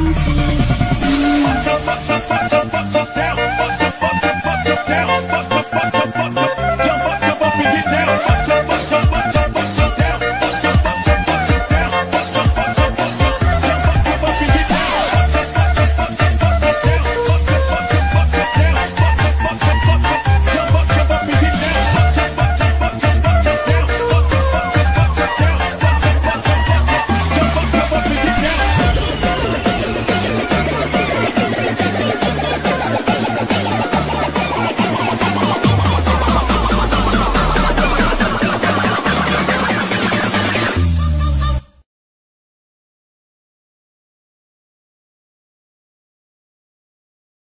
Watch out, watch out, watch out.